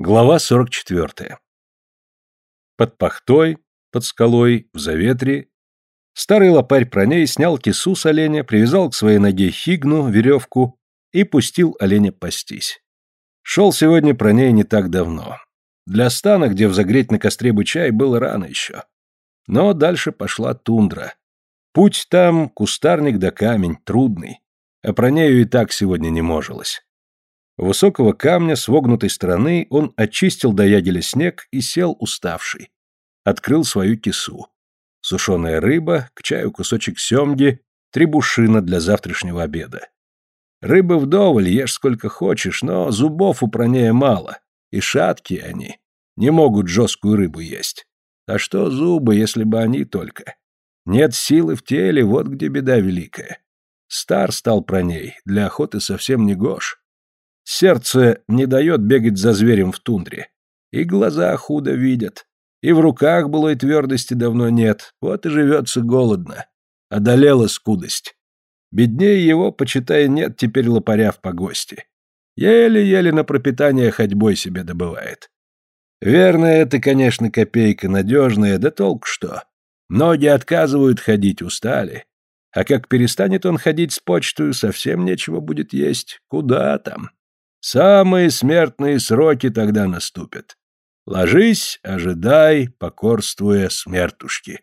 Глава 44. Под пахтой, под скалой, в заветре, старый лопарь про ней снял кису с оленя, привязал к своей ноге хигну, веревку и пустил оленя пастись. Шел сегодня про ней не так давно. Для стана, где взогреть на костре бычай, было рано еще. Но дальше пошла тундра. Путь там кустарник да камень, трудный. А про нею и так сегодня не можилось. Высокого камня с вогнутой стороны он очистил до ягеля снег и сел уставший. Открыл свою кису. Сушеная рыба, к чаю кусочек семги, три бушина для завтрашнего обеда. Рыбы вдоволь, ешь сколько хочешь, но зубов у пронея мало, и шаткие они, не могут жесткую рыбу есть. А что зубы, если бы они только? Нет силы в теле, вот где беда великая. Стар стал про ней, для охоты совсем не гож. Сердце не дает бегать за зверем в тундре. И глаза худо видят. И в руках былой твердости давно нет. Вот и живется голодно. Одолела скудость. Беднее его, почитай, нет теперь лопаря в погости. Еле-еле на пропитание ходьбой себе добывает. Верно, это, конечно, копейка надежная, да толк что. Ноги отказывают ходить, устали. А как перестанет он ходить с почтою, совсем нечего будет есть. Куда там? Самые смертные сроки тогда наступят. Ложись, ожидай, покорствуя смертушки.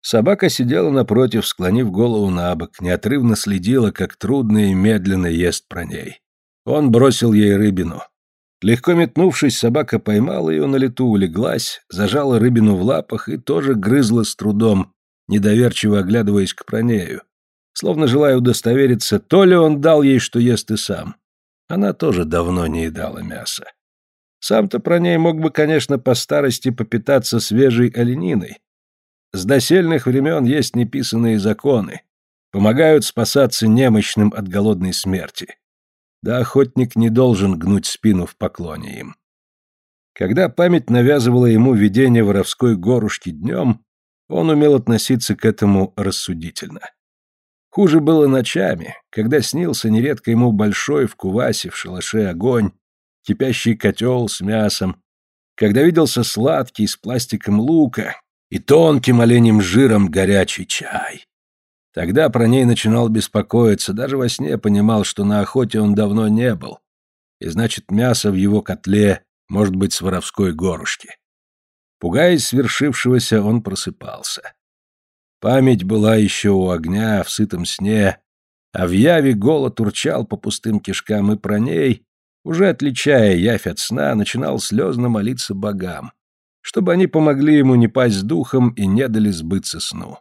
Собака сидела напротив, склонив голову на бок, неотрывно следила, как трудно и медленно ест про ней. Он бросил ей рыбину. Легко метнувшись, собака поймала ее на лету, улеглась, зажала рыбину в лапах и тоже грызла с трудом, недоверчиво оглядываясь к пронею, словно желая удостовериться, то ли он дал ей, что ест и сам. Она тоже давно не едала мяса. Сам-то про ней мог бы, конечно, по старости попитаться свежей олениной. С досельных времен есть неписанные законы. Помогают спасаться немощным от голодной смерти. Да охотник не должен гнуть спину в поклоне им. Когда память навязывала ему видение воровской горушки днем, он умел относиться к этому рассудительно. Хуже было ночами, когда снился нередко ему большой в кувасе в шалаше огонь, кипящий котел с мясом, когда виделся сладкий с пластиком лука и тонким оленем жиром горячий чай. Тогда про ней начинал беспокоиться, даже во сне понимал, что на охоте он давно не был, и значит мясо в его котле может быть с воровской горушки. Пугаясь свершившегося, он просыпался. Память была еще у огня в сытом сне, а в яве голод урчал по пустым кишкам и про ней, уже отличая явь от сна, начинал слезно молиться богам, чтобы они помогли ему не пасть духом и не дали сбыться сну.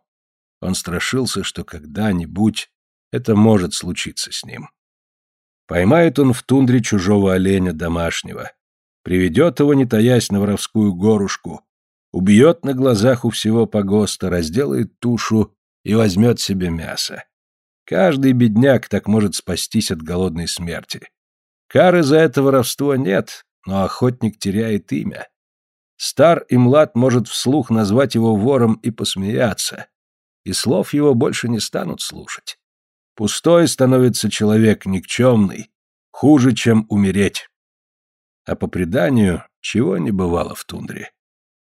Он страшился, что когда-нибудь это может случиться с ним. Поймает он в тундре чужого оленя домашнего, приведет его, не таясь, на воровскую горушку, убьет на глазах у всего погоста, разделает тушу и возьмет себе мясо. Каждый бедняк так может спастись от голодной смерти. Кары за это воровство нет, но охотник теряет имя. Стар и млад может вслух назвать его вором и посмеяться, и слов его больше не станут слушать. Пустой становится человек никчемный, хуже, чем умереть. А по преданию, чего не бывало в тундре.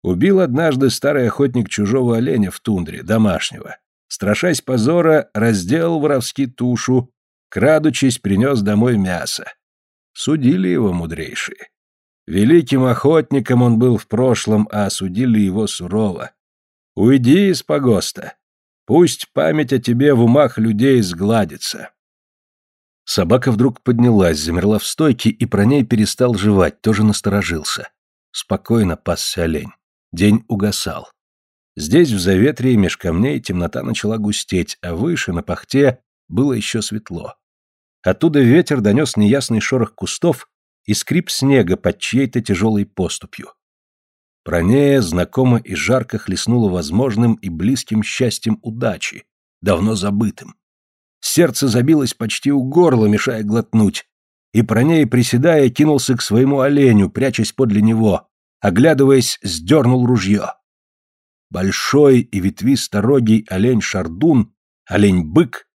Убил однажды старый охотник чужого оленя в тундре, домашнего. Страшась позора, разделал воровски тушу, крадучись, принес домой мясо. Судили его мудрейшие. Великим охотником он был в прошлом, а осудили его сурово. Уйди из погоста. Пусть память о тебе в умах людей сгладится. Собака вдруг поднялась, замерла в стойке и про ней перестал жевать, тоже насторожился. Спокойно пасся олень. День угасал. Здесь, в заветрии, меж камней, темнота начала густеть, а выше, на пахте, было еще светло. Оттуда ветер донес неясный шорох кустов и скрип снега под чьей-то тяжелой поступью. Пронея знакомо и жарко хлестнуло возможным и близким счастьем удачи, давно забытым. Сердце забилось почти у горла, мешая глотнуть, и Пронея, приседая, кинулся к своему оленю, прячась подле него, оглядываясь, сдернул ружье. Большой и ветвисторогий олень-шардун, олень-бык,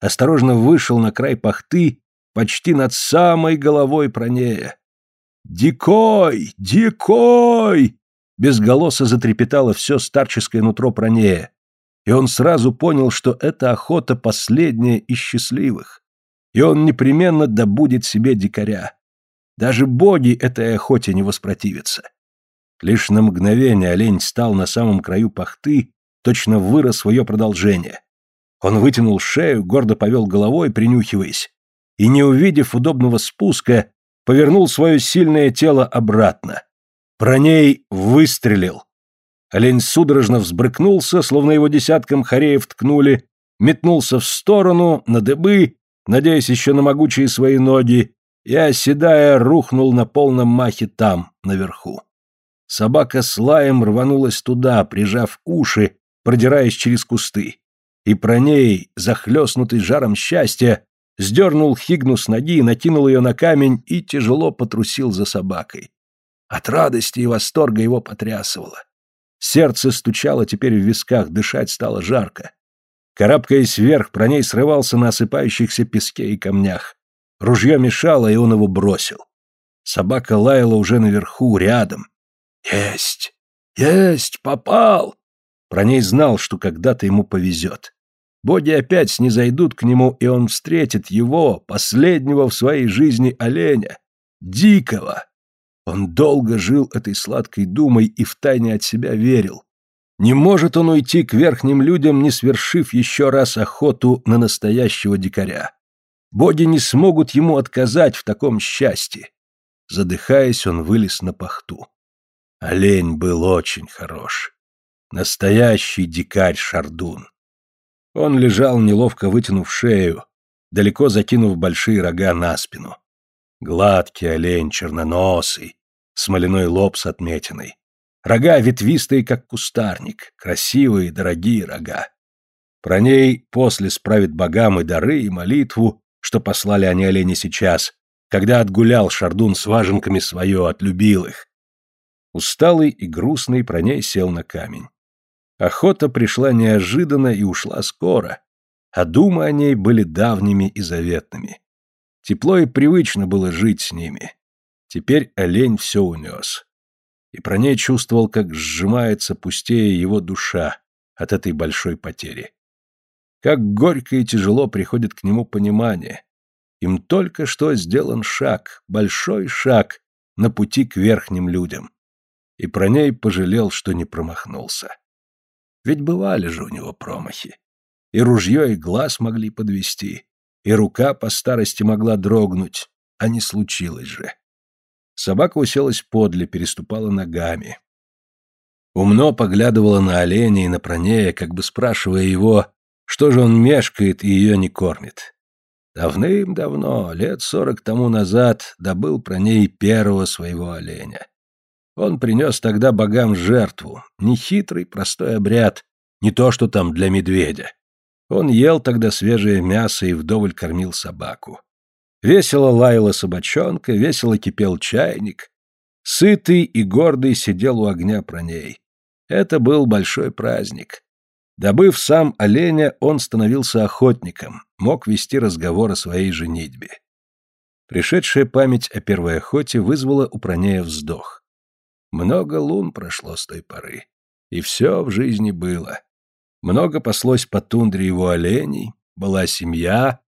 осторожно вышел на край пахты почти над самой головой Пронея. «Дикой! Дикой!» Без голоса затрепетало все старческое нутро Пронея, и он сразу понял, что эта охота последняя из счастливых, и он непременно добудет себе дикаря. Даже боги этой охоте не воспротивятся. Лишь на мгновение олень стал на самом краю пахты, точно вырос в ее продолжение. Он вытянул шею, гордо повел головой, принюхиваясь, и, не увидев удобного спуска, повернул свое сильное тело обратно. Про ней выстрелил. Олень судорожно взбрыкнулся, словно его десятком хореев ткнули, метнулся в сторону, на дыбы, надеясь еще на могучие свои ноги, и, оседая, рухнул на полном махе там, наверху. Собака с лаем рванулась туда, прижав уши, продираясь через кусты. И про ней, захлестнутый жаром счастья, сдернул Хигну с ноги, накинул ее на камень и тяжело потрусил за собакой. От радости и восторга его потрясывало. Сердце стучало теперь в висках, дышать стало жарко. Карабкаясь вверх, про ней срывался на осыпающихся песке и камнях. Ружье мешало, и он его бросил. Собака лаяла уже наверху, рядом. «Есть! Есть! Попал!» Про ней знал, что когда-то ему повезет. Боги опять снизойдут к нему, и он встретит его, последнего в своей жизни оленя, дикого. Он долго жил этой сладкой думой и втайне от себя верил. Не может он уйти к верхним людям, не свершив еще раз охоту на настоящего дикаря. Боги не смогут ему отказать в таком счастье. Задыхаясь, он вылез на пахту. Олень был очень хорош. Настоящий дикарь Шардун. Он лежал, неловко вытянув шею, далеко закинув большие рога на спину. Гладкий олень, черноносый, смоляной лоб с отметиной. Рога ветвистые, как кустарник, красивые, дорогие рога. Про ней после справит богам и дары, и молитву, что послали они олени сейчас, когда отгулял Шардун с важенками свое, отлюбил их. Усталый и грустный про ней сел на камень. Охота пришла неожиданно и ушла скоро, а думы о ней были давними и заветными. Тепло и привычно было жить с ними. Теперь олень все унес. И про ней чувствовал, как сжимается пустее его душа от этой большой потери. Как горько и тяжело приходит к нему понимание. Им только что сделан шаг, большой шаг на пути к верхним людям. И про ней пожалел, что не промахнулся. Ведь бывали же у него промахи. И ружье, и глаз могли подвести, и рука по старости могла дрогнуть, а не случилось же. Собака уселась подле, переступала ногами. Умно поглядывала на оленя и на пронея, как бы спрашивая его, что же он мешкает и ее не кормит. Давным-давно, лет сорок тому назад, добыл про ней первого своего оленя. Он принес тогда богам жертву, нехитрый, простой обряд, не то что там для медведя. Он ел тогда свежее мясо и вдоволь кормил собаку. Весело лаяла собачонка, весело кипел чайник. Сытый и гордый сидел у огня про ней. Это был большой праздник. Добыв сам оленя, он становился охотником, мог вести разговор о своей женитьбе. Пришедшая память о первой охоте вызвала у Пронея вздох. Много лун прошло с той поры. И все в жизни было. Много паслось по тундре его оленей, была семья.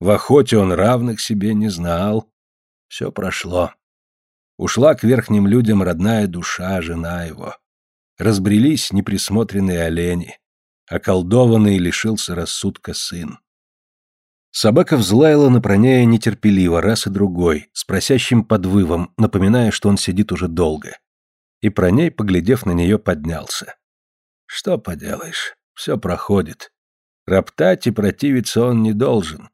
В охоте он равных себе не знал. Все прошло. Ушла к верхним людям родная душа, жена его. Разбрелись неприсмотренные олени. Околдованный лишился рассудка сын. Собака взлаяла на проняя нетерпеливо раз и другой, с просящим подвывом, напоминая, что он сидит уже долго и про ней, поглядев на нее, поднялся. Что поделаешь, все проходит. Роптать и противиться он не должен.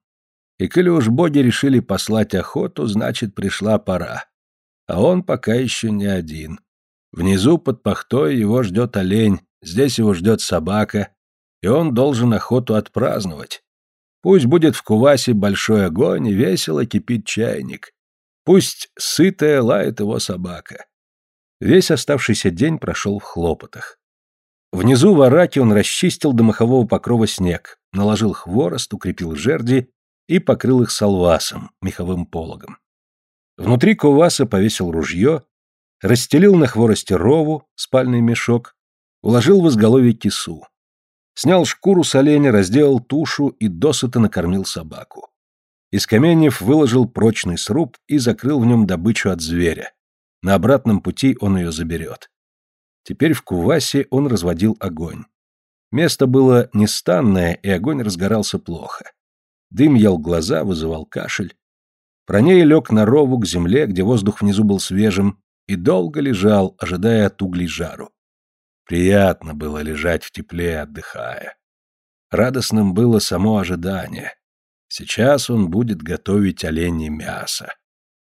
И коли уж боги решили послать охоту, значит, пришла пора. А он пока еще не один. Внизу под пахтой его ждет олень, здесь его ждет собака, и он должен охоту отпраздновать. Пусть будет в кувасе большой огонь и весело кипит чайник. Пусть сытая лает его собака. Весь оставшийся день прошел в хлопотах. Внизу в араке он расчистил до махового покрова снег, наложил хворост, укрепил жерди и покрыл их салвасом, меховым пологом. Внутри куваса повесил ружье, расстелил на хворосте рову, спальный мешок, уложил в изголовье кису. Снял шкуру с оленя, разделал тушу и досыта накормил собаку. Из каменьев выложил прочный сруб и закрыл в нем добычу от зверя. На обратном пути он ее заберет. Теперь в кувасе он разводил огонь. Место было нестанное, и огонь разгорался плохо. Дым ел глаза, вызывал кашель. Проней лег на рову к земле, где воздух внизу был свежим, и долго лежал, ожидая от углей жару. Приятно было лежать в тепле, отдыхая. Радостным было само ожидание. Сейчас он будет готовить оленье мясо.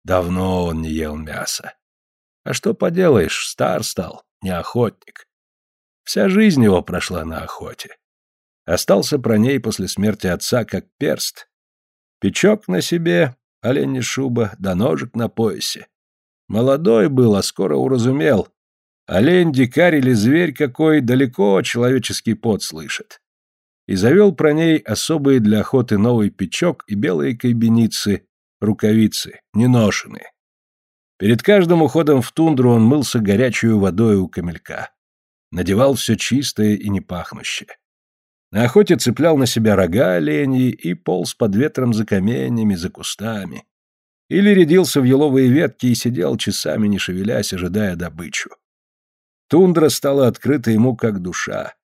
Давно он не ел мяса. А что поделаешь, стар стал, не охотник. Вся жизнь его прошла на охоте. Остался про ней после смерти отца как перст. Печок на себе, оленья шуба, да ножик на поясе. Молодой был, а скоро уразумел. Олень, дикарь или зверь какой, далеко человеческий пот слышит. И завел про ней особые для охоты новый печок и белые кайбеницы, рукавицы, неношенные. Перед каждым уходом в тундру он мылся горячую водой у камелька. Надевал все чистое и непахнущее. На охоте цеплял на себя рога оленьи и полз под ветром за каменьями, за кустами. Или рядился в еловые ветки и сидел часами, не шевелясь, ожидая добычу. Тундра стала открыта ему как душа.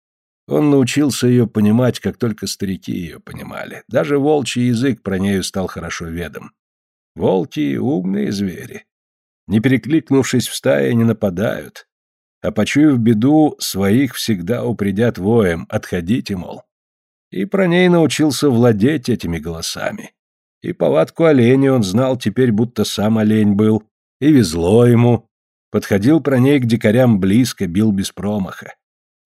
Он научился ее понимать, как только старики ее понимали. Даже волчий язык про нею стал хорошо ведом. Волки — умные звери. Не перекликнувшись в стае, не нападают а почуяв беду, своих всегда упредят воем, отходите, мол. И про ней научился владеть этими голосами. И повадку оленя он знал теперь, будто сам олень был, и везло ему. Подходил про ней к дикарям близко, бил без промаха.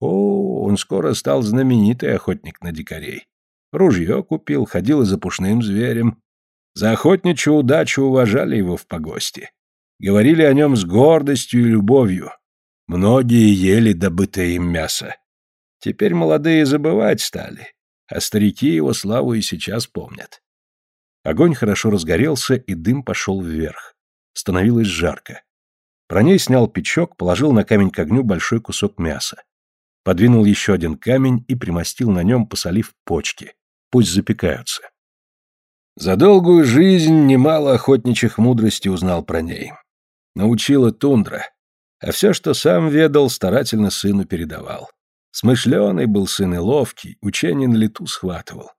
О, он скоро стал знаменитый охотник на дикарей. Ружье купил, ходил и за пушным зверем. За охотничью удачу уважали его в погосте. Говорили о нем с гордостью и любовью, Многие ели добытое им мясо. Теперь молодые забывать стали, а старики его славу и сейчас помнят. Огонь хорошо разгорелся, и дым пошел вверх. Становилось жарко. Про ней снял печок, положил на камень к огню большой кусок мяса. Подвинул еще один камень и примостил на нем, посолив почки. Пусть запекаются. За долгую жизнь немало охотничьих мудростей узнал про ней. Научила тундра, а все, что сам ведал, старательно сыну передавал. Смышленый был сын и ловкий, учение на лету схватывал.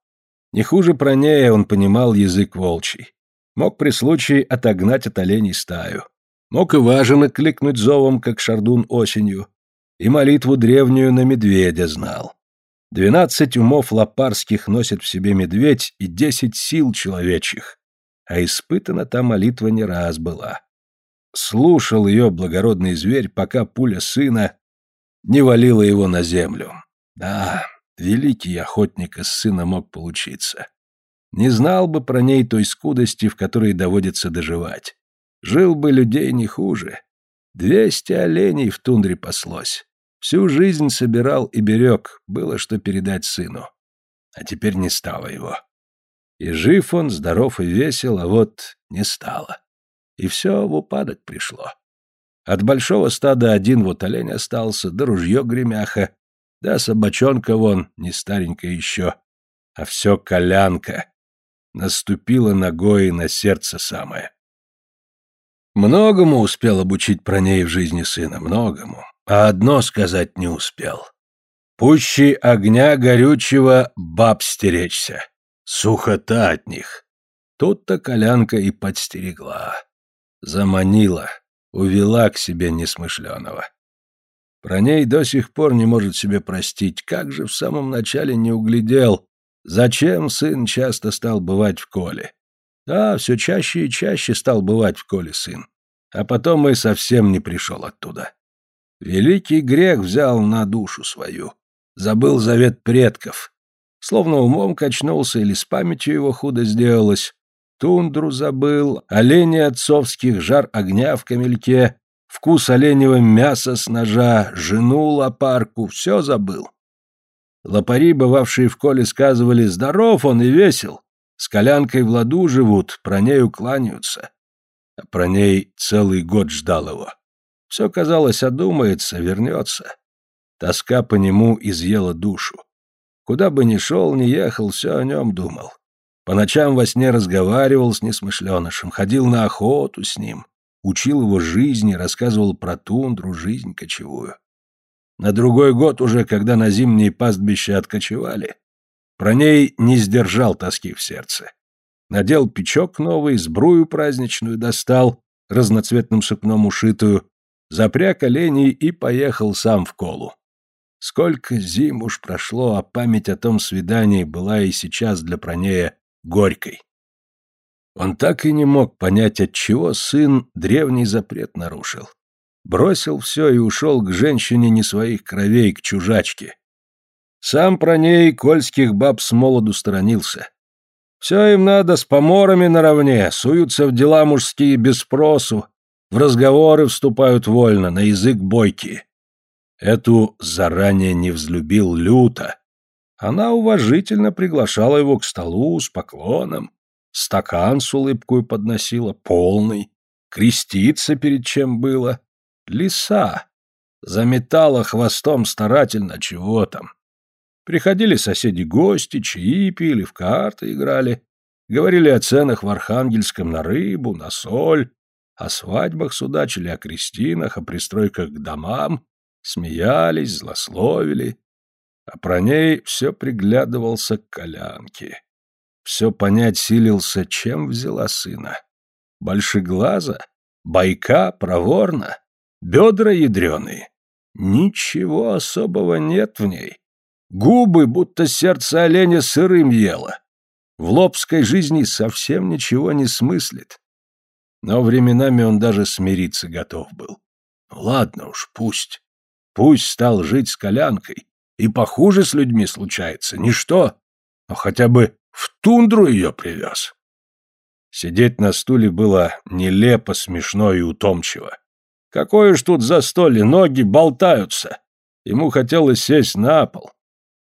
Не хуже Пронея он понимал язык волчий. Мог при случае отогнать от оленей стаю. Мог и важно кликнуть зовом, как шардун осенью. И молитву древнюю на медведя знал. Двенадцать умов лопарских носит в себе медведь и десять сил человечьих. А испытана та молитва не раз была. Слушал ее благородный зверь, пока пуля сына не валила его на землю. Да, великий охотник из сына мог получиться. Не знал бы про ней той скудости, в которой доводится доживать. Жил бы людей не хуже. Двести оленей в тундре паслось. Всю жизнь собирал и берег, было что передать сыну. А теперь не стало его. И жив он, здоров и весел, а вот не стало. И все в упадок пришло. От большого стада один вот олень остался, да ружье гремяха, да собачонка вон, не старенькая еще, а все колянка. Наступила ногой на сердце самое. Многому успел обучить про ней в жизни сына, многому, а одно сказать не успел. Пуще огня горючего баб стеречься, сухота от них. Тут-то колянка и подстерегла. Заманила, увела к себе несмышленого. Про ней до сих пор не может себе простить, как же в самом начале не углядел, зачем сын часто стал бывать в коле. Да, все чаще и чаще стал бывать в коле сын, а потом и совсем не пришел оттуда. Великий грех взял на душу свою, забыл завет предков, словно умом качнулся или с памятью его худо сделалось, Тундру забыл, олени отцовских, жар огня в камельке, вкус оленевого мяса с ножа, жену лопарку, все забыл. Лопари, бывавшие в коле, сказывали, здоров он и весел, с колянкой в ладу живут, про нею кланяются. А про ней целый год ждал его. Все, казалось, одумается, вернется. Тоска по нему изъела душу. Куда бы ни шел, ни ехал, все о нем думал. По ночам во сне разговаривал с несмышленышем, ходил на охоту с ним, учил его жизни, рассказывал про тундру, жизнь кочевую. На другой год уже, когда на зимние пастбища откочевали, про ней не сдержал тоски в сердце. Надел печок новый, сбрую праздничную достал, разноцветным сукном ушитую, запряг оленей и поехал сам в колу. Сколько зим уж прошло, а память о том свидании была и сейчас для Пронея горькой. Он так и не мог понять, от чего сын древний запрет нарушил. Бросил все и ушел к женщине не своих кровей, к чужачке. Сам про ней кольских баб с молоду сторонился. Все им надо с поморами наравне, суются в дела мужские без спросу, в разговоры вступают вольно, на язык бойкий. Эту заранее не взлюбил люто. Она уважительно приглашала его к столу с поклоном, стакан с улыбкой подносила, полный, креститься перед чем было. Лиса заметала хвостом старательно, чего там. Приходили соседи-гости, чаи пили, в карты играли, говорили о ценах в Архангельском на рыбу, на соль, о свадьбах судачили, о крестинах, о пристройках к домам, Смеялись, злословили, а про ней все приглядывался к колянке. Все понять силился, чем взяла сына. Большеглаза, байка, проворна, бедра ядреные. Ничего особого нет в ней. Губы, будто сердце оленя сырым ела. В лобской жизни совсем ничего не смыслит. Но временами он даже смириться готов был. Ладно уж, пусть. Пусть стал жить с колянкой, и похуже с людьми случается, ничто, но хотя бы в тундру ее привез. Сидеть на стуле было нелепо, смешно и утомчиво. Какое ж тут застолье, ноги болтаются. Ему хотелось сесть на пол.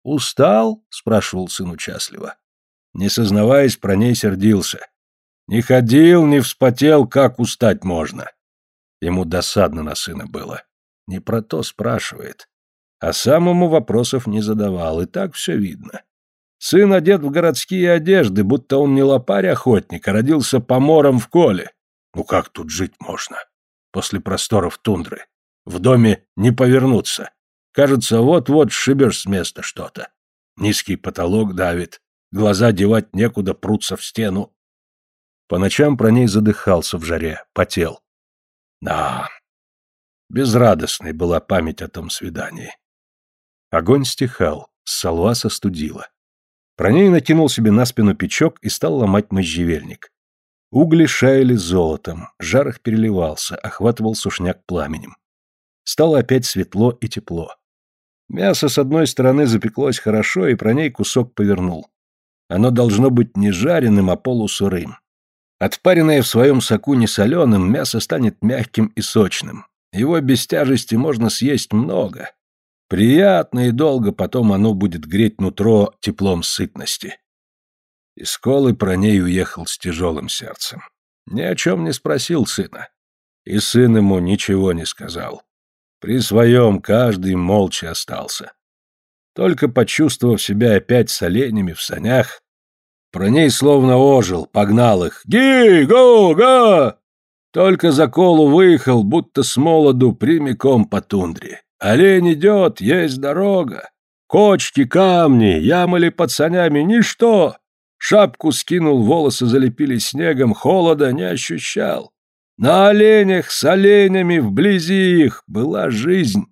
«Устал?» — спрашивал сын участливо. Не сознаваясь, про ней сердился. Не ходил, не вспотел, как устать можно. Ему досадно на сына было. Не про то спрашивает. А самому вопросов не задавал, и так все видно. Сын одет в городские одежды, будто он не лопарь-охотник, а родился помором в коле. Ну как тут жить можно? После просторов тундры. В доме не повернуться. Кажется, вот-вот шибешь с места что-то. Низкий потолок давит, глаза девать некуда, прутся в стену. По ночам про ней задыхался в жаре, потел. Да, Безрадостной была память о том свидании. Огонь стихал, солва состудила. Про ней накинул себе на спину печок и стал ломать можжевельник. Угли шаяли золотом, жар их переливался, охватывал сушняк пламенем. Стало опять светло и тепло. Мясо с одной стороны запеклось хорошо, и про ней кусок повернул. Оно должно быть не жареным, а полусырым. Отпаренное в своем соку несоленым, мясо станет мягким и сочным, его без тяжести можно съесть много. Приятно и долго потом оно будет греть нутро теплом сытности. Из колы про ней уехал с тяжелым сердцем. Ни о чем не спросил сына. И сын ему ничего не сказал. При своем каждый молча остался. Только почувствовав себя опять с оленями в санях, про ней словно ожил, погнал их. «Ги-го-га!» Только за колу выехал, будто с молоду прямиком по тундре. Олень идет, есть дорога. Кочки, камни, ямы под санями — ничто. Шапку скинул, волосы залепили снегом, холода не ощущал. На оленях с оленями, вблизи их, была жизнь.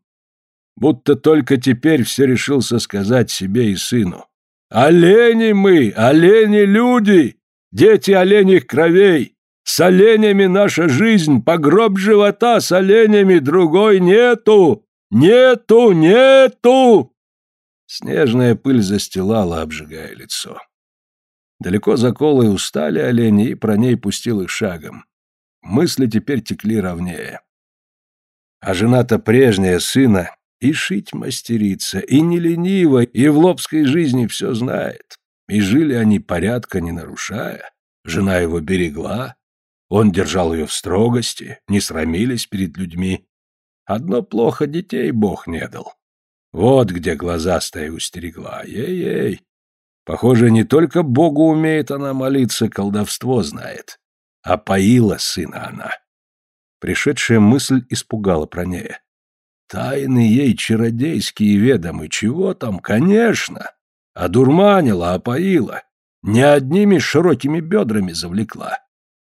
Будто только теперь все решился сказать себе и сыну. «Олени мы, олени-люди, дети оленьих кровей, с оленями наша жизнь, погроб живота с оленями другой нету! Нету! Нету!» Снежная пыль застилала, обжигая лицо. Далеко за колой устали олени, и про ней пустил их шагом. Мысли теперь текли ровнее. А жена-то прежняя сына и шить мастерица, и не ленива, и в лобской жизни все знает. И жили они порядка не нарушая. Жена его берегла, Он держал ее в строгости, не срамились перед людьми. Одно плохо детей Бог не дал. Вот где глаза стая устерегла. Ей-ей. Похоже, не только Богу умеет она молиться, колдовство знает. А поила сына она. Пришедшая мысль испугала Пронея. Тайны ей чародейские ведомы. Чего там? Конечно. Одурманила, опоила. Не одними широкими бедрами завлекла.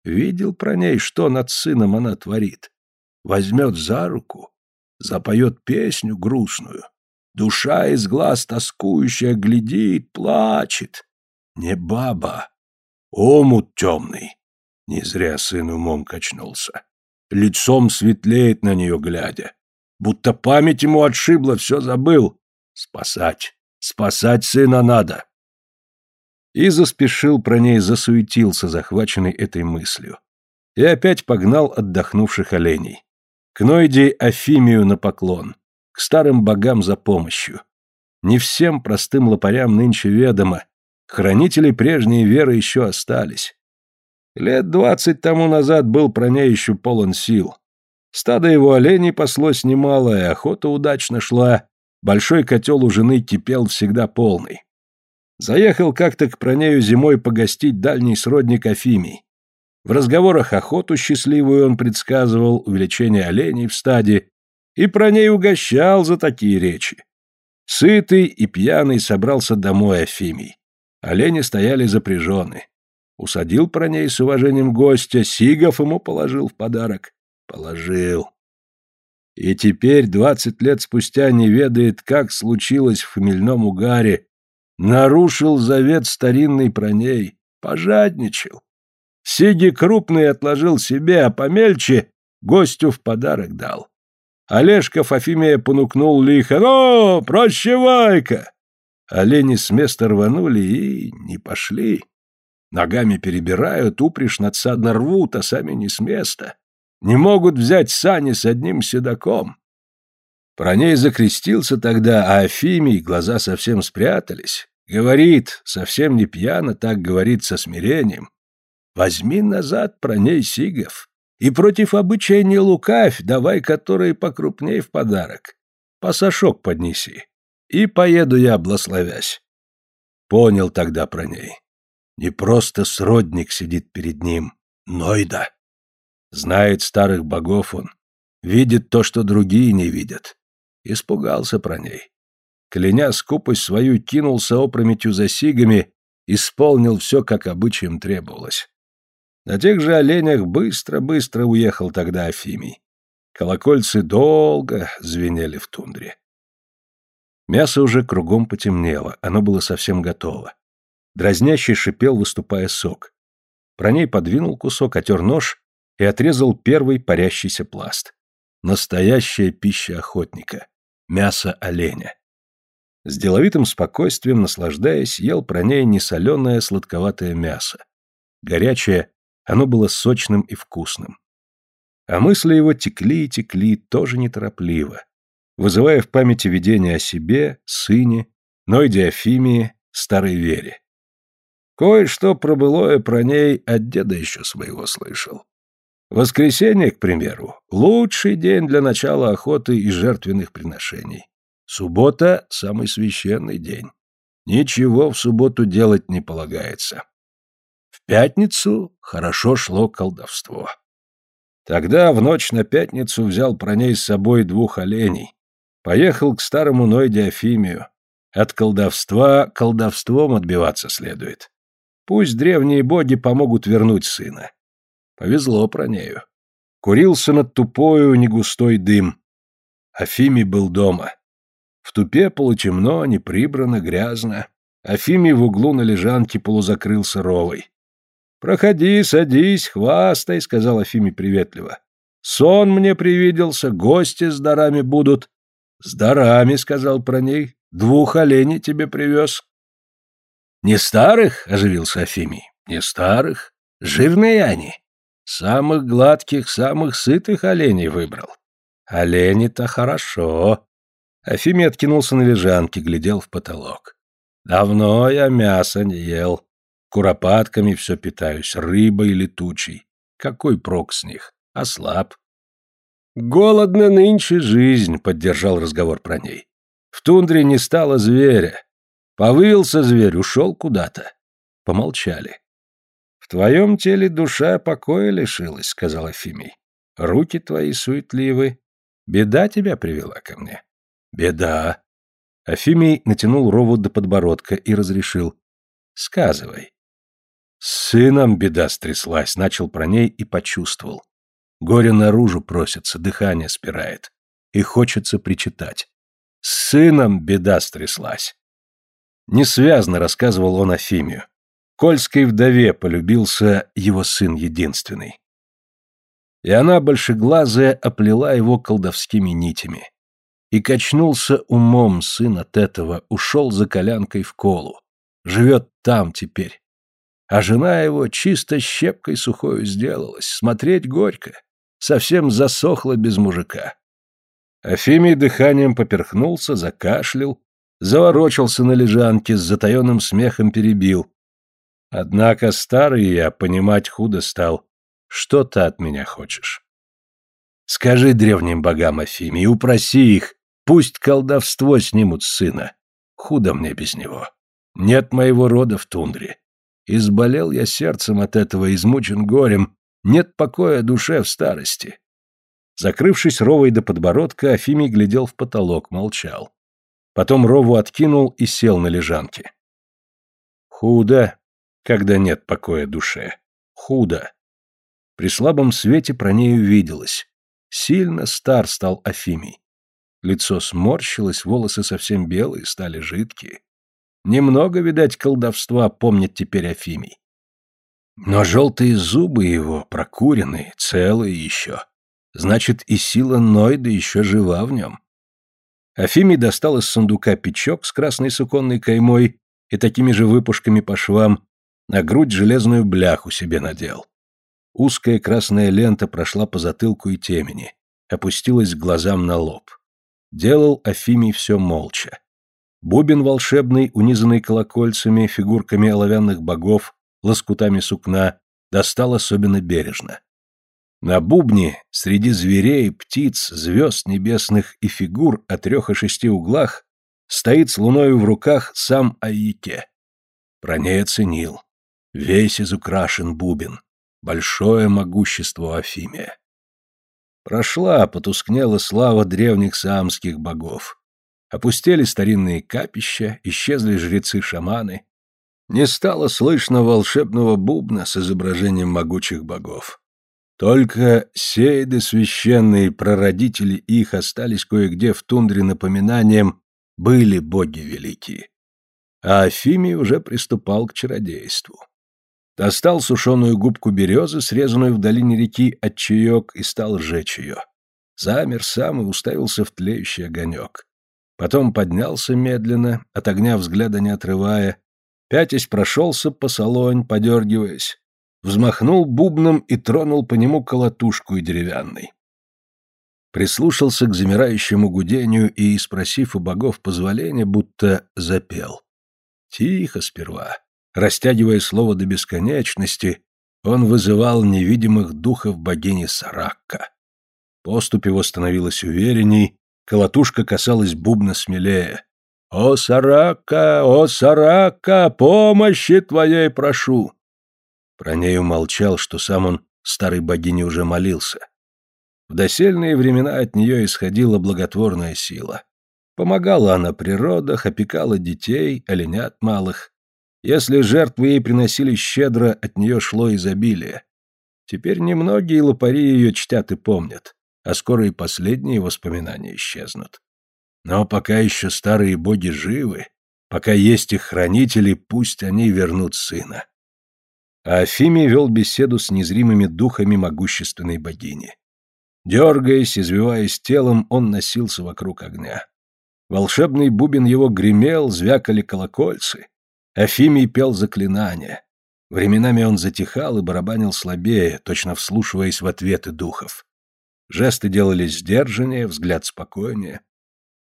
Видел про ней, что над сыном она творит. Возьмет за руку, запоет песню грустную. Душа из глаз тоскующая глядит, плачет. Не баба, омут темный. Не зря сын умом качнулся. Лицом светлеет на нее глядя. Будто память ему отшибла, все забыл. Спасать, спасать сына надо. И заспешил про ней, засуетился, захваченный этой мыслью. И опять погнал отдохнувших оленей. К Нойде Афимию на поклон, к старым богам за помощью. Не всем простым лопарям нынче ведомо, хранители прежней веры еще остались. Лет двадцать тому назад был про ней еще полон сил. Стадо его оленей паслось немало, и охота удачно шла, большой котел у жены кипел всегда полный. Заехал как-то к Пронею зимой погостить дальний сродник Афимий. В разговорах охоту счастливую он предсказывал, увеличение оленей в стаде, и Проней угощал за такие речи. Сытый и пьяный собрался домой Афимий. Олени стояли запряжены. Усадил Проней с уважением гостя, сигов ему положил в подарок. Положил. И теперь, двадцать лет спустя, не ведает, как случилось в хмельном угаре, Нарушил завет старинный про ней, пожадничал. Сиги крупный отложил себе, а помельче гостю в подарок дал. Олежка Фофимея понукнул лихо. «Ну, прощевай-ка!» Олени с места рванули и не пошли. Ногами перебирают, упряжь надсадно рвут, а сами не с места. Не могут взять сани с одним седаком. Про ней закрестился тогда, а Афимий глаза совсем спрятались. Говорит, совсем не пьяно, так говорит со смирением. Возьми назад про ней сигов. И против обычая не лукавь, давай которые покрупней в подарок. Пасашок поднеси. И поеду я, благословясь. Понял тогда про ней. Не просто сродник сидит перед ним, но и да. Знает старых богов он, видит то, что другие не видят. Испугался про ней. Кляня скупость свою, кинулся опрометью за сигами, исполнил все, как обычаем требовалось. На тех же оленях быстро-быстро уехал тогда Афимий. Колокольцы долго звенели в тундре. Мясо уже кругом потемнело, оно было совсем готово. Дразнящий шипел, выступая сок. Про ней подвинул кусок, отер нож и отрезал первый парящийся пласт. Настоящая пища охотника. Мясо оленя. С деловитым спокойствием, наслаждаясь, ел про ней несоленое сладковатое мясо. Горячее, оно было сочным и вкусным. А мысли его текли и текли, тоже неторопливо, вызывая в памяти видение о себе, сыне, Ной Диофимии, старой Вере. Кое-что про былое про ней от деда еще своего слышал. Воскресенье, к примеру, лучший день для начала охоты и жертвенных приношений. Суббота — самый священный день. Ничего в субботу делать не полагается. Пятницу хорошо шло колдовство. Тогда в ночь на пятницу взял про ней с собой двух оленей. Поехал к старому Нойде Афимию. От колдовства колдовством отбиваться следует. Пусть древние боги помогут вернуть сына. Повезло про нею. Курился над тупою негустой дым. Афими был дома. В тупе полутемно, не прибрано, грязно. Афимий в углу на лежанке полузакрылся ровой. «Проходи, садись, хвастай», — сказал Афимий приветливо. «Сон мне привиделся, гости с дарами будут». «С дарами», — сказал про ней, — «двух оленей тебе привез». «Не старых?» — оживился Афимий. «Не старых. Жирные они. Самых гладких, самых сытых оленей выбрал. Олени-то хорошо. Афимий откинулся на лежанке, глядел в потолок. «Давно я мясо не ел. Куропатками все питаюсь, рыбой летучей. Какой прок с них? Ослаб. Голодно нынче жизнь, поддержал разговор про ней. В тундре не стало зверя. Повылся зверь, ушел куда-то. Помолчали. В твоем теле душа покоя лишилась, сказала Фимий. Руки твои суетливы. Беда тебя привела ко мне. Беда. Афимий натянул рову до подбородка и разрешил. Сказывай. С сыном беда стряслась, начал про ней и почувствовал. Горе наружу просится, дыхание спирает. И хочется причитать. С сыном беда стряслась. Несвязно рассказывал он Афимию. Кольской вдове полюбился его сын единственный. И она, большеглазая, оплела его колдовскими нитями. И качнулся умом сын от этого, ушел за колянкой в колу. Живет там теперь. А жена его чисто щепкой сухою сделалась, смотреть горько. Совсем засохла без мужика. Афимий дыханием поперхнулся, закашлял, заворочился на лежанке, с затаенным смехом перебил. Однако старый я понимать худо стал. Что ты от меня хочешь? Скажи древним богам Афимий, упроси их, пусть колдовство снимут сына. Худо мне без него. Нет моего рода в тундре. Изболел я сердцем от этого, измучен горем, нет покоя душе в старости. Закрывшись ровой до подбородка, Афимий глядел в потолок, молчал. Потом рову откинул и сел на лежанке. Худо, когда нет покоя душе. Худо. При слабом свете про ней увиделось. Сильно стар стал Афимий. Лицо сморщилось, волосы совсем белые, стали жидкие. Немного, видать, колдовства помнит теперь Афимий. Но желтые зубы его, прокуренные, целые еще. Значит, и сила Нойда еще жива в нем. Афимий достал из сундука печок с красной суконной каймой и такими же выпушками по швам, на грудь железную бляху себе надел. Узкая красная лента прошла по затылку и темени, опустилась к глазам на лоб. Делал Афимий все молча. Бубен волшебный, унизанный колокольцами, фигурками оловянных богов, лоскутами сукна, достал особенно бережно. На бубне, среди зверей, птиц, звезд небесных и фигур о трех и шести углах, стоит с луною в руках сам Айке. Про ней оценил. Весь изукрашен бубен. Большое могущество Афимия. Прошла, потускнела слава древних саамских богов. Опустели старинные капища, исчезли жрецы-шаманы. Не стало слышно волшебного бубна с изображением могучих богов. Только сейды священные, прародители их, остались кое-где в тундре напоминанием «были боги великие». А Афимий уже приступал к чародейству. Достал сушеную губку березы, срезанную в долине реки от чаек, и стал сжечь ее. Замер сам и уставился в тлеющий огонек. Потом поднялся медленно, от огня взгляда не отрывая, пятясь прошелся по салонь, подергиваясь, взмахнул бубном и тронул по нему колотушку и деревянной. Прислушался к замирающему гудению и, спросив у богов позволения, будто запел. Тихо сперва, растягивая слово до бесконечности, он вызывал невидимых духов богини Саракка. Поступь его становилась уверенней, Колотушка касалась бубна смелее. «О, Сарака! О, Сарака! Помощи твоей прошу!» Про ней умолчал, что сам он старой богине уже молился. В досельные времена от нее исходила благотворная сила. Помогала она при родах, опекала детей, оленят малых. Если жертвы ей приносили щедро, от нее шло изобилие. Теперь немногие лопари ее чтят и помнят а скоро и последние воспоминания исчезнут. Но пока еще старые боги живы, пока есть их хранители, пусть они вернут сына. А Афимий вел беседу с незримыми духами могущественной богини. Дергаясь, извиваясь телом, он носился вокруг огня. Волшебный бубен его гремел, звякали колокольцы. Афимий пел заклинания. Временами он затихал и барабанил слабее, точно вслушиваясь в ответы духов. Жесты делались сдержаннее, взгляд спокойнее.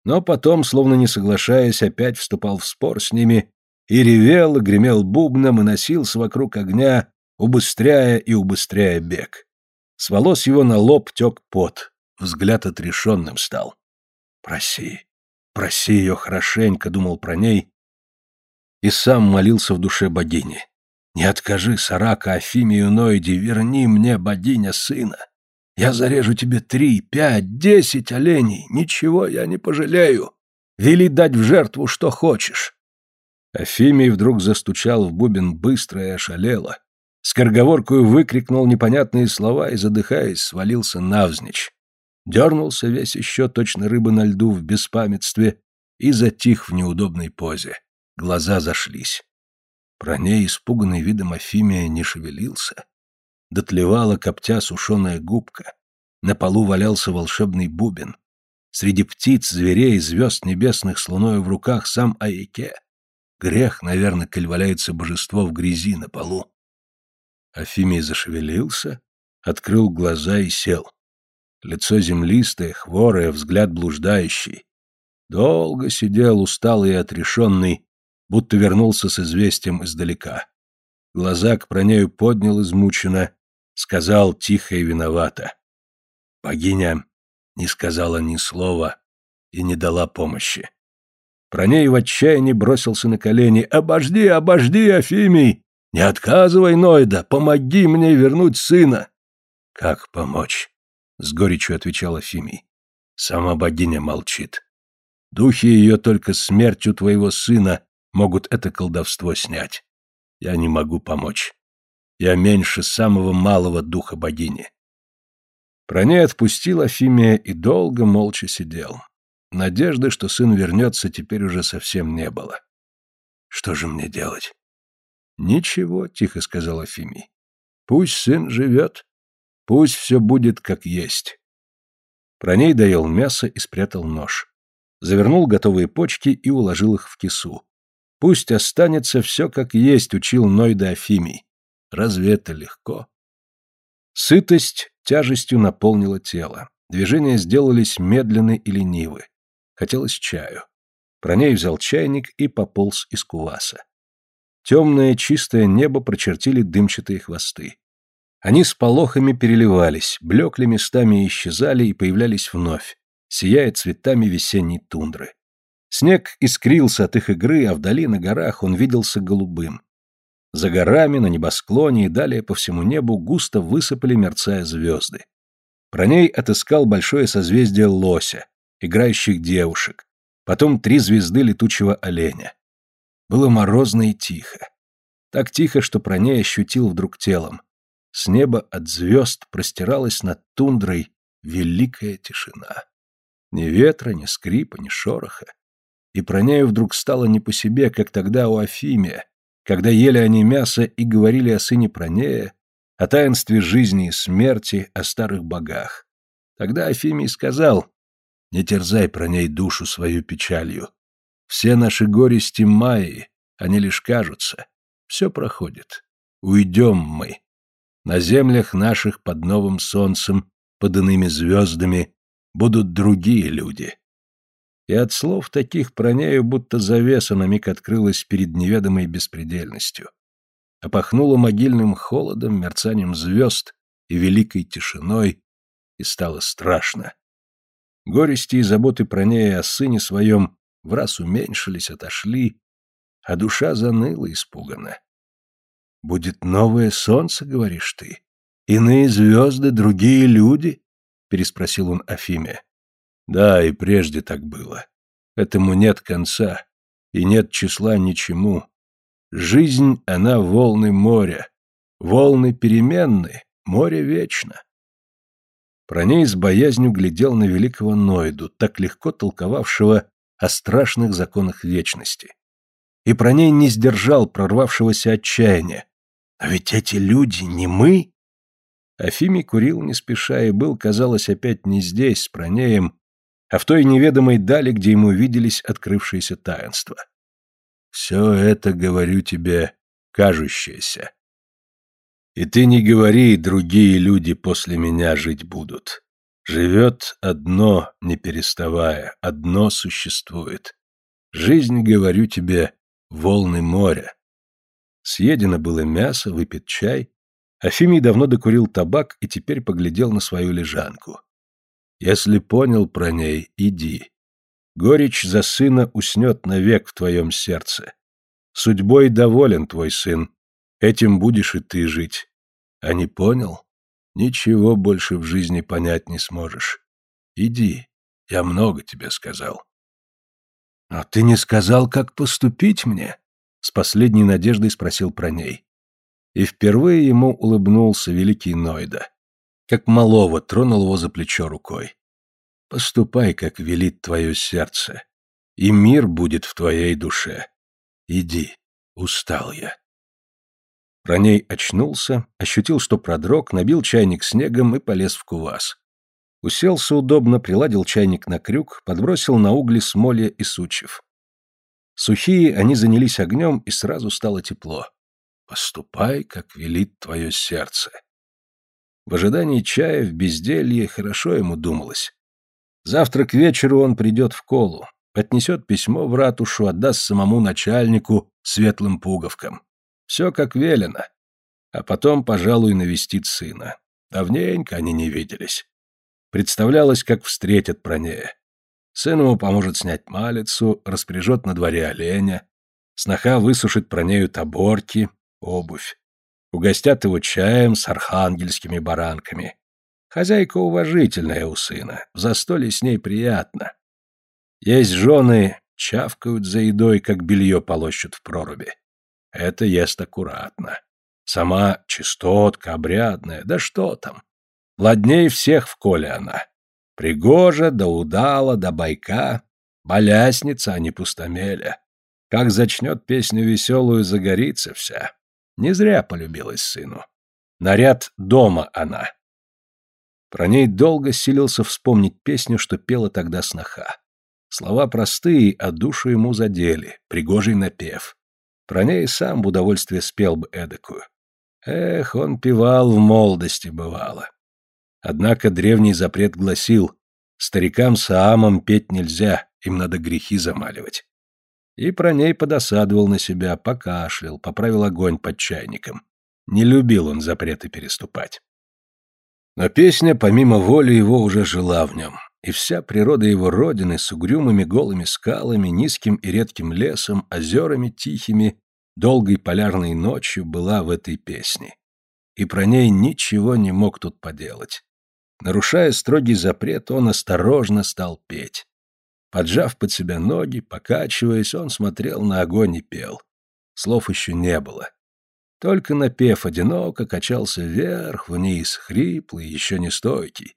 Но потом, словно не соглашаясь, опять вступал в спор с ними и ревел, и гремел бубном, и носился вокруг огня, убыстряя и убыстряя бег. С волос его на лоб тек пот, взгляд отрешенным стал. «Проси, проси ее хорошенько», — думал про ней, и сам молился в душе богини. «Не откажи, Сарака, Афимию Ноиде, верни мне, богиня, сына. Я зарежу тебе три, пять, десять оленей, ничего я не пожалею. Вели дать в жертву, что хочешь». Афимий вдруг застучал в бубен быстро и ошалело. Скороговоркую выкрикнул непонятные слова и, задыхаясь, свалился навзничь. Дернулся весь еще точно рыба на льду в беспамятстве и затих в неудобной позе. Глаза зашлись. Про ней, испуганный видом Афимия, не шевелился. Дотлевала коптя сушеная губка. На полу валялся волшебный бубен. Среди птиц, зверей, звезд небесных с луною в руках сам Аике. Грех, наверное, коль валяется божество в грязи на полу. Афимий зашевелился, открыл глаза и сел. Лицо землистое, хворое, взгляд блуждающий. Долго сидел усталый и отрешенный, будто вернулся с известием издалека. Глаза к пронею поднял измученно, сказал тихо и виновато. Богиня не сказала ни слова и не дала помощи. Проней в отчаянии бросился на колени. «Обожди, обожди, Афимий! Не отказывай, Нойда! Помоги мне вернуть сына!» «Как помочь?» — с горечью отвечал Афимий. «Сама богиня молчит. Духи ее только смертью твоего сына могут это колдовство снять. Я не могу помочь. Я меньше самого малого духа богини. Проней отпустил Афимия и долго молча сидел. Надежды, что сын вернется, теперь уже совсем не было. Что же мне делать? Ничего, тихо сказал Афимий. Пусть сын живет. Пусть все будет как есть. Проней доел мясо и спрятал нож. Завернул готовые почки и уложил их в кису. Пусть останется все как есть, учил Нойда Афимий. Разве это легко? Сытость тяжестью наполнила тело. Движения сделались медленны и ленивы. Хотелось чаю. Про ней взял чайник и пополз из куваса. Темное чистое небо прочертили дымчатые хвосты. Они с полохами переливались, блекли местами и исчезали и появлялись вновь, сияя цветами весенней тундры. Снег искрился от их игры, а вдали на горах он виделся голубым. За горами, на небосклоне и далее по всему небу густо высыпали, мерцая звезды. Про ней отыскал большое созвездие лося, играющих девушек, потом три звезды летучего оленя. Было морозно и тихо. Так тихо, что про ней ощутил вдруг телом. С неба от звезд простиралась над тундрой великая тишина. Ни ветра, ни скрипа, ни шороха и Проняю вдруг стало не по себе, как тогда у Афимия, когда ели они мясо и говорили о сыне Пронея, о таинстве жизни и смерти, о старых богах. Тогда Афимий сказал, «Не терзай про ней душу свою печалью. Все наши горести майи, они лишь кажутся. Все проходит. Уйдем мы. На землях наших под новым солнцем, под иными звездами будут другие люди и от слов таких проняю, будто завеса на миг открылась перед неведомой беспредельностью. Опахнуло могильным холодом, мерцанием звезд и великой тишиной, и стало страшно. Горести и заботы проняя о сыне своем в раз уменьшились, отошли, а душа заныла испуганно. «Будет новое солнце, говоришь ты? Иные звезды, другие люди?» — переспросил он Афиме. Да, и прежде так было. Этому нет конца, и нет числа ничему. Жизнь, она волны моря. Волны переменны, море вечно. Про ней с боязнью глядел на великого Ноиду, так легко толковавшего о страшных законах вечности. И про ней не сдержал прорвавшегося отчаяния. А ведь эти люди не мы. Афимий курил не спеша и был, казалось, опять не здесь, с Пронеем, а в той неведомой дали, где ему виделись открывшиеся таинства. Все это, говорю тебе, кажущееся. И ты не говори, другие люди после меня жить будут. Живет одно, не переставая, одно существует. Жизнь, говорю тебе, волны моря. Съедено было мясо, выпит чай, Афимий давно докурил табак и теперь поглядел на свою лежанку. «Если понял про ней, иди. Горечь за сына уснет навек в твоем сердце. Судьбой доволен твой сын, этим будешь и ты жить. А не понял? Ничего больше в жизни понять не сможешь. Иди, я много тебе сказал». «Но ты не сказал, как поступить мне?» С последней надеждой спросил про ней. И впервые ему улыбнулся великий Нойда. Как малого тронул его за плечо рукой. «Поступай, как велит твое сердце, и мир будет в твоей душе. Иди, устал я». Раней очнулся, ощутил, что продрог, набил чайник снегом и полез в кувас. Уселся удобно, приладил чайник на крюк, подбросил на угли смолья и сучьев. Сухие они занялись огнем, и сразу стало тепло. Поступай, как велит твое сердце. В ожидании чая, в безделье, хорошо ему думалось. Завтра к вечеру он придет в колу, отнесет письмо в ратушу, отдаст самому начальнику светлым пуговкам. Все как велено. А потом, пожалуй, навестит сына. Давненько они не виделись. Представлялось, как встретят Пронея. Сын ему поможет снять малицу, распряжет на дворе оленя. Сноха высушит Пронею таборки, обувь. Угостят его чаем с архангельскими баранками. Хозяйка уважительная у сына, в застолье с ней приятно. Есть жены, чавкают за едой, как белье полощут в проруби. Это ест аккуратно. Сама чистотка, обрядная, да что там. Ладней всех в коле она. Пригожа, да удала, да байка. Болясница, а не пустомеля. Как зачнет песню веселую, загорится вся. Не зря полюбилась сыну. Наряд дома она. Про ней долго силился вспомнить песню, что пела тогда сноха. Слова простые, а душу ему задели, пригожий напев. Про ней сам в удовольствие спел бы эдакую. Эх, он певал в молодости, бывало. Однако древний запрет гласил, старикам Саамам петь нельзя, им надо грехи замаливать. И про ней подосадовал на себя, покашлял, поправил огонь под чайником. Не любил он запреты переступать. Но песня, помимо воли, его уже жила в нем, и вся природа его родины с угрюмыми голыми скалами, низким и редким лесом, озерами тихими, долгой полярной ночью была в этой песне. И про ней ничего не мог тут поделать. Нарушая строгий запрет, он осторожно стал петь. Поджав под себя ноги, покачиваясь, он смотрел на огонь и пел. Слов еще не было. Только напев одиноко качался вверх-вниз, хриплый, еще не стойкий.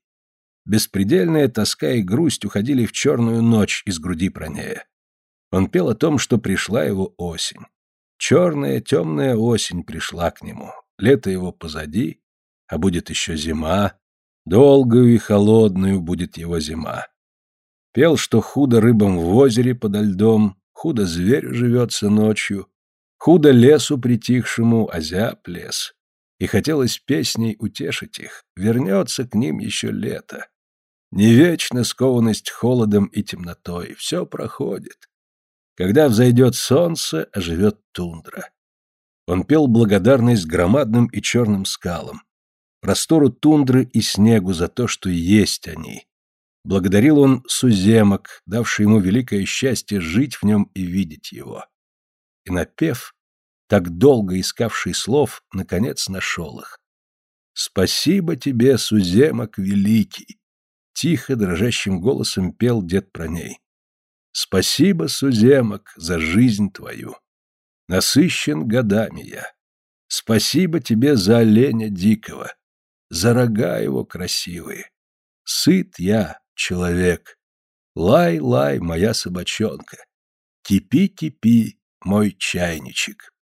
Беспредельная тоска и грусть уходили в черную ночь из груди Пронея. Он пел о том, что пришла его осень. Черная, темная осень пришла к нему. Лето его позади, а будет еще зима. Долгую и холодную будет его зима. Пел, что худо рыбам в озере подо льдом, худо зверю живется ночью, худо лесу притихшему, озяб лес. И хотелось песней утешить их, вернется к ним еще лето. Не вечна скованность холодом и темнотой, все проходит. Когда взойдет солнце, оживет тундра. Он пел благодарность громадным и черным скалам, простору тундры и снегу за то, что есть они, Благодарил он Суземок, давший ему великое счастье жить в нем и видеть его. И напев, так долго искавший слов, наконец нашел их. «Спасибо тебе, Суземок великий!» Тихо, дрожащим голосом пел дед про ней. «Спасибо, Суземок, за жизнь твою! Насыщен годами я. Спасибо тебе за оленя дикого, за рога его красивые. Сыт я, человек. Лай-лай, моя собачонка. Кипи-кипи, мой чайничек.